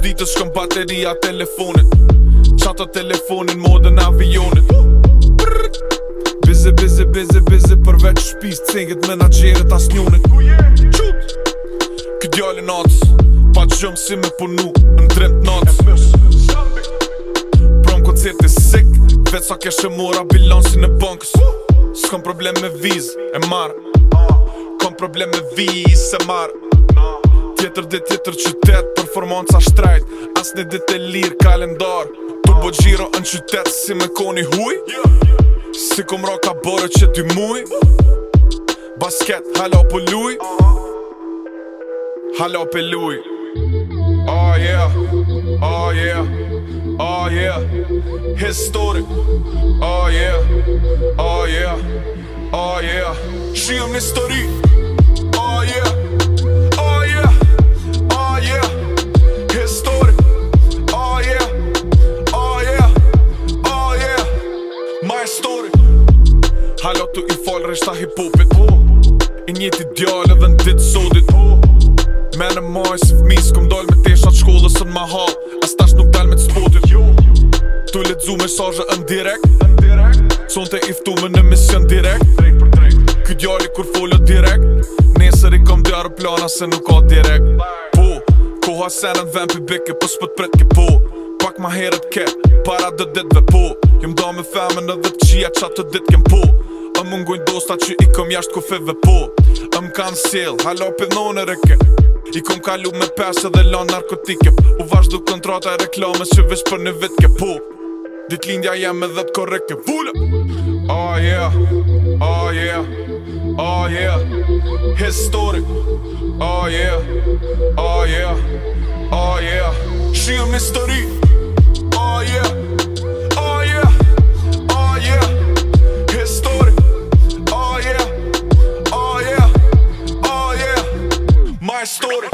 6 ditë shkëm bateria telefonit Qata telefonin modën avionit Bizi, bizi, bizi, bizi përveç shpis Cengit menagjerit as njonit Këtë djallin atës Pa që gjëmë si me punu Në drejt natës Prëm koncerti sick Vetë sa keshë mora bilansin në bankës Së kom problem me vizë, e marë Kom problem me vizë, e marë Tjetër dhe tjetër qytet, performanca shtrejt As një dit e lirë kalendar Për bo gjiro në qytet si me koni huj Si kom ra ka bërë që dy muj Basket halo po për luj Halo për luj Oh yeah, oh yeah Oh yeah, historic, Oh yeah, oh yeah, oh yeah Shihëm një story MY story Halo tu i falë reshta hip hopit oh. I njëti djallë edhe në ditë sotit oh. Me në maj si fmi s'kom dal me teshat shkollës në ma hal As tash nuk dal me të spotit jo. Tu le t'zu mesajë në direkt Son të iftu me në mision direkt drejt për drejt. Ky djalli kur folo direkt Nesër i kom djarë plana se nuk ka direkt Po, koha senë në vend për bikë Po s'pët pret ki po ma herët ke Para dhe ditve po Jum do me femën edhe të qia qa të dit kem po Em më dosta që i kom jasht ku feve po Em kanë sel, halo për e reke I kom kalu me pesë dhe lan narkotike U vazhdu kontrata e reklamës që vish për në vit ke po Dit lindja jem edhe të korek ke vullë Oh ah, yeah, oh yeah, oh yeah Historic, oh yeah, oh yeah, oh yeah Shia mystery Oh yeah Oh yeah Oh yeah This story Oh yeah Oh yeah Oh yeah My story